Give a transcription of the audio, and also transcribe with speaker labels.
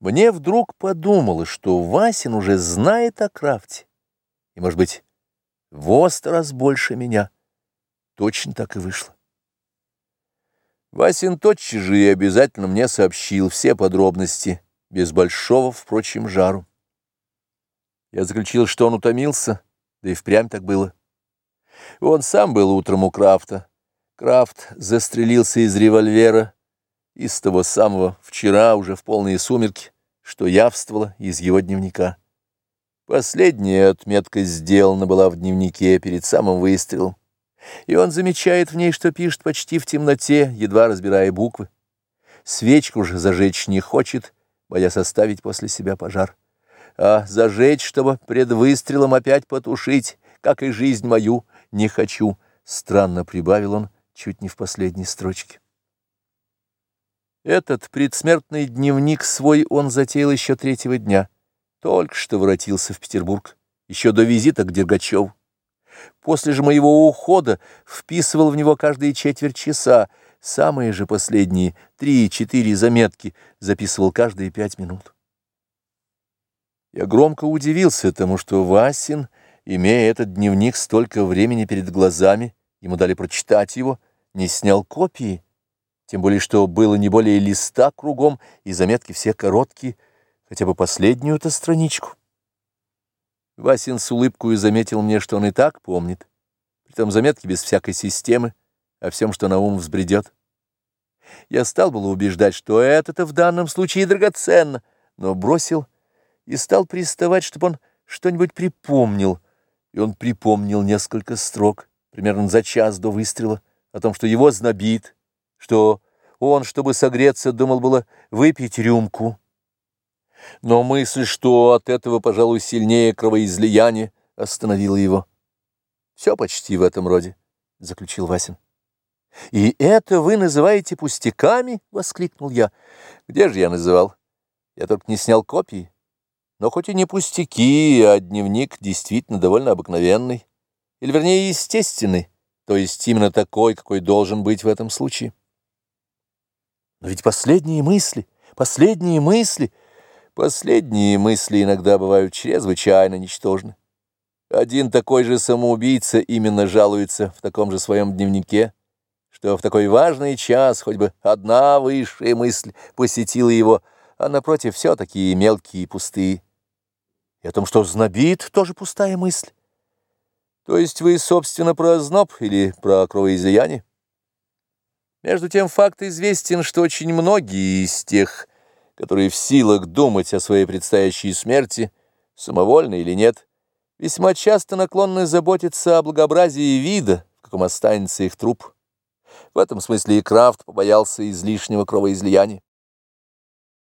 Speaker 1: Мне вдруг подумалось, что Васин уже знает о крафте, и, может быть, в раз больше меня. Точно так и вышло. Васин тотчас же и обязательно мне сообщил все подробности, без большого, впрочем, жару. Я заключил, что он утомился, да и впрямь так было. Он сам был утром у Крафта. Крафт застрелился из револьвера, из того самого вчера, уже в полные сумерки, что явствовало из его дневника. Последняя отметка сделана была в дневнике перед самым выстрелом, и он замечает в ней, что пишет почти в темноте, едва разбирая буквы. Свечку же зажечь не хочет, боясь оставить после себя пожар. А зажечь, чтобы пред выстрелом опять потушить, как и жизнь мою, не хочу, странно прибавил он чуть не в последней строчке. Этот предсмертный дневник свой он затеял еще третьего дня. Только что воротился в Петербург, еще до визита к Дергачеву. После же моего ухода вписывал в него каждые четверть часа, самые же последние три-четыре заметки записывал каждые пять минут. Я громко удивился тому, что Васин, имея этот дневник столько времени перед глазами, ему дали прочитать его, не снял копии, тем более что было не более листа кругом, и заметки все короткие, хотя бы последнюю-то страничку. Васин с улыбкой заметил мне, что он и так помнит, притом заметки без всякой системы, о всем, что на ум взбредет. Я стал было убеждать, что это-то в данном случае драгоценно, но бросил и стал приставать, чтобы он что-нибудь припомнил, и он припомнил несколько строк, примерно за час до выстрела, о том, что его знобит, что он, чтобы согреться, думал было выпить рюмку. Но мысль, что от этого, пожалуй, сильнее кровоизлияние, остановила его. «Все почти в этом роде», — заключил Васин. «И это вы называете пустяками?» — воскликнул я. «Где же я называл? Я только не снял копии. Но хоть и не пустяки, а дневник действительно довольно обыкновенный, или, вернее, естественный, то есть именно такой, какой должен быть в этом случае». Но ведь последние мысли, последние мысли, последние мысли иногда бывают чрезвычайно ничтожны. Один такой же самоубийца именно жалуется в таком же своем дневнике, что в такой важный час хоть бы одна высшая мысль посетила его, а напротив все такие мелкие и пустые. И о том, что знобит, тоже пустая мысль. То есть вы, собственно, про зноб или про кровоизлияние? Между тем факт известен, что очень многие из тех, которые в силах думать о своей предстоящей смерти, самовольно или нет, весьма часто наклонны заботиться о благообразии вида, в каком останется их труп. В этом смысле и Крафт побоялся излишнего кровоизлияния.